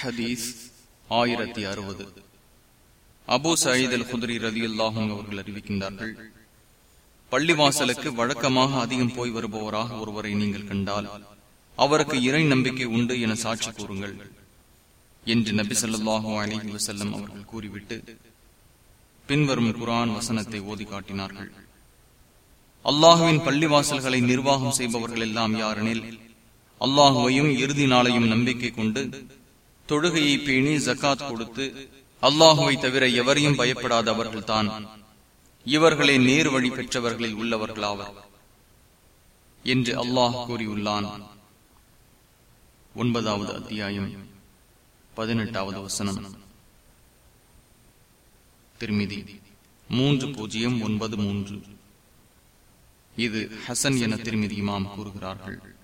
ஹதீஸ் ஆயிரத்தி அறுபது. அபு சயீத் அல் குதிரி ரதி அல்லாஹும் அவர்கள் அறிவிக்கின்றார்கள் பள்ளிவாசலுக்கு வழக்கமாக அதிகம் போய் வருபவராக ஒருவரை நீங்கள் கண்டால் அவருக்கு இறை நம்பிக்கை உண்டு என சாட்சி கூறுங்கள் என்று நபி சொல்லாஹு அலி வசல்லம் அவர்கள் கூறிவிட்டு பின்வரும் குரான் வசனத்தை ஓதி காட்டினார்கள். அல்லாஹுவின் பள்ளிவாசல்களை நிர்வாகம் செய்பவர்கள் எல்லாம் யாரெனில் அல்லாஹுவையும் இறுதி நாளையும் நம்பிக்கை கொண்டு தொழுகையை பேணி ஜக்காத் கொடுத்து அல்லாஹுவை தவிர எவரையும் பயப்படாத அவர்கள்தான் இவர்களே நேர் வழி பெற்றவர்களில் உள்ளவர்களாவர் என்று அல்லாஹ் கூறியுள்ளான். ஒன்பதாவது அத்தியாயம் பதினெட்டாவது வசனம். திருமிதி மூன்று பூஜ்ஜியம் ஒன்பது மூன்று. இது ஹசன் என திருமதி இமாம் கூறுகிறார்கள்.